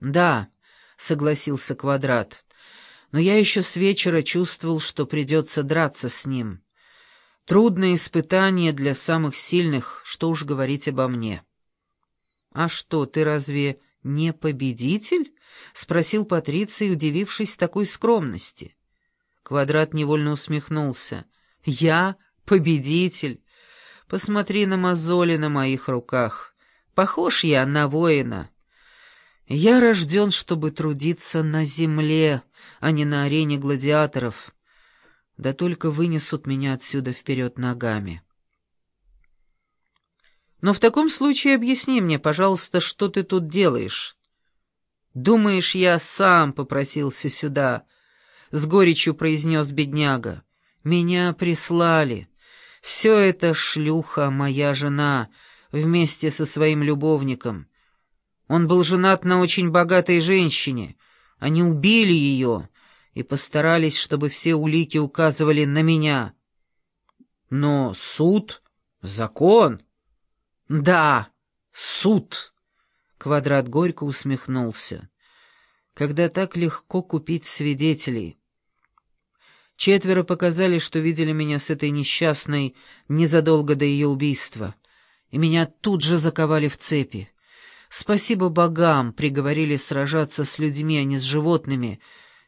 «Да», — согласился Квадрат, — «но я еще с вечера чувствовал, что придется драться с ним. Трудное испытание для самых сильных, что уж говорить обо мне». «А что, ты разве не победитель?» — спросил Патриций, удивившись такой скромности. Квадрат невольно усмехнулся. «Я победитель? Посмотри на мозоли на моих руках. Похож я на воина». Я рожден, чтобы трудиться на земле, а не на арене гладиаторов. Да только вынесут меня отсюда вперед ногами. Но в таком случае объясни мне, пожалуйста, что ты тут делаешь. Думаешь, я сам попросился сюда? С горечью произнес бедняга. Меня прислали. Все это шлюха, моя жена, вместе со своим любовником. Он был женат на очень богатой женщине. Они убили ее и постарались, чтобы все улики указывали на меня. Но суд, закон... Да, суд... Квадрат горько усмехнулся. Когда так легко купить свидетелей... Четверо показали, что видели меня с этой несчастной незадолго до ее убийства, и меня тут же заковали в цепи. Спасибо богам, приговорили сражаться с людьми, а не с животными.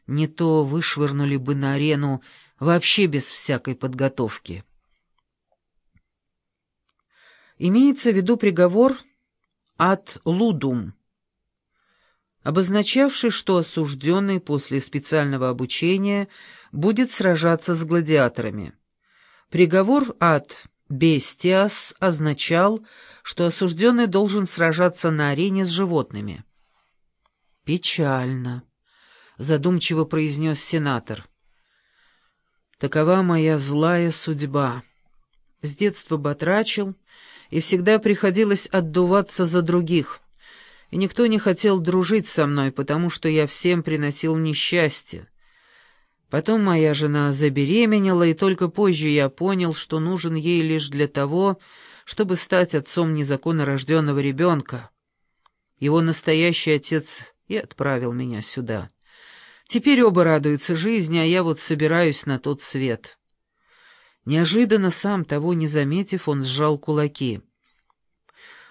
Не то вышвырнули бы на арену вообще без всякой подготовки. Имеется в виду приговор от лудум, обозначавший, что осужденный после специального обучения будет сражаться с гладиаторами. Приговор от «бестиас» означал, что осужденный должен сражаться на арене с животными. «Печально», — задумчиво произнес сенатор. «Такова моя злая судьба. С детства батрачил, и всегда приходилось отдуваться за других, и никто не хотел дружить со мной, потому что я всем приносил несчастье. Потом моя жена забеременела, и только позже я понял, что нужен ей лишь для того, чтобы стать отцом незаконно рожденного ребенка. Его настоящий отец и отправил меня сюда. Теперь оба радуются жизни, а я вот собираюсь на тот свет. Неожиданно, сам того не заметив, он сжал кулаки.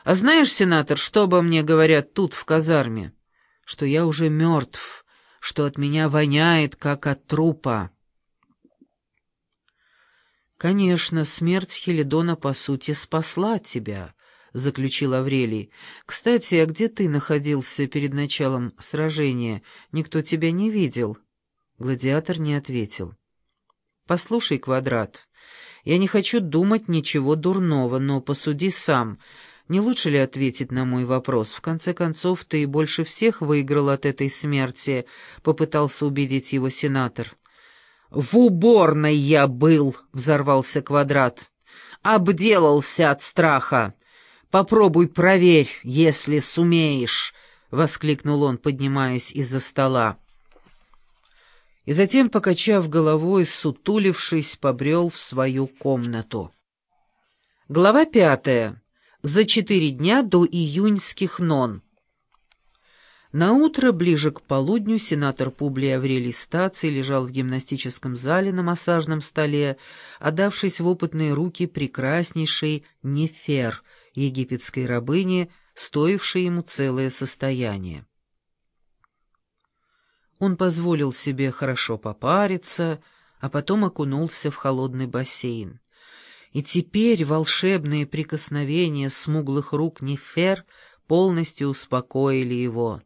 «А знаешь, сенатор, что обо мне говорят тут, в казарме? Что я уже мертв, что от меня воняет, как от трупа». «Конечно, смерть Хелидона, по сути, спасла тебя», — заключил Аврелий. «Кстати, а где ты находился перед началом сражения? Никто тебя не видел». Гладиатор не ответил. «Послушай, Квадрат, я не хочу думать ничего дурного, но посуди сам. Не лучше ли ответить на мой вопрос? В конце концов, ты больше всех выиграл от этой смерти», — попытался убедить его сенатор. «В уборной я был!» — взорвался Квадрат. «Обделался от страха! Попробуй проверь, если сумеешь!» — воскликнул он, поднимаясь из-за стола. И затем, покачав головой, сутулившись, побрел в свою комнату. Глава пятая. За четыре дня до июньских нон. На утро ближе к полудню, сенатор Публий Аврелий Стаций лежал в гимнастическом зале на массажном столе, отдавшись в опытные руки прекраснейшей Нефер, египетской рабыни, стоившей ему целое состояние. Он позволил себе хорошо попариться, а потом окунулся в холодный бассейн. И теперь волшебные прикосновения смуглых рук Нефер полностью успокоили его.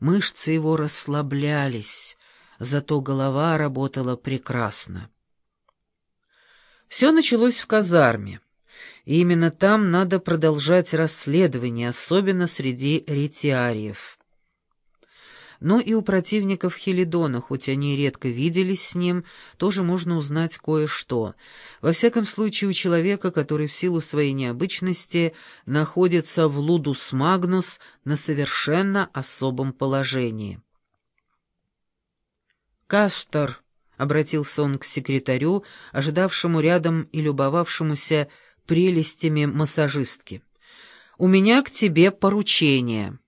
Мышцы его расслаблялись, зато голова работала прекрасно. Все началось в казарме, и именно там надо продолжать расследование, особенно среди ретиариев но и у противников Хелидона, хоть они и редко виделись с ним, тоже можно узнать кое-что. Во всяком случае, у человека, который в силу своей необычности находится в Лудус Магнус на совершенно особом положении. «Кастер», — обратился он к секретарю, ожидавшему рядом и любовавшемуся прелестями массажистки, — «у меня к тебе поручение».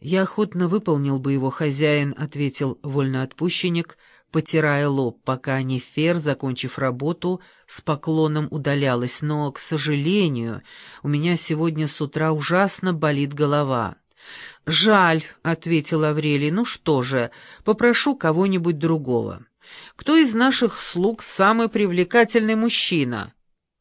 «Я охотно выполнил бы его хозяин», — ответил вольноотпущенник, потирая лоб, пока Нефер, закончив работу, с поклоном удалялась. «Но, к сожалению, у меня сегодня с утра ужасно болит голова». «Жаль», — ответил Аврелий, — «ну что же, попрошу кого-нибудь другого». «Кто из наших слуг самый привлекательный мужчина?»